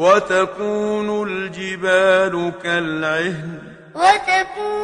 وتكون الجبال كالعهن. وتكون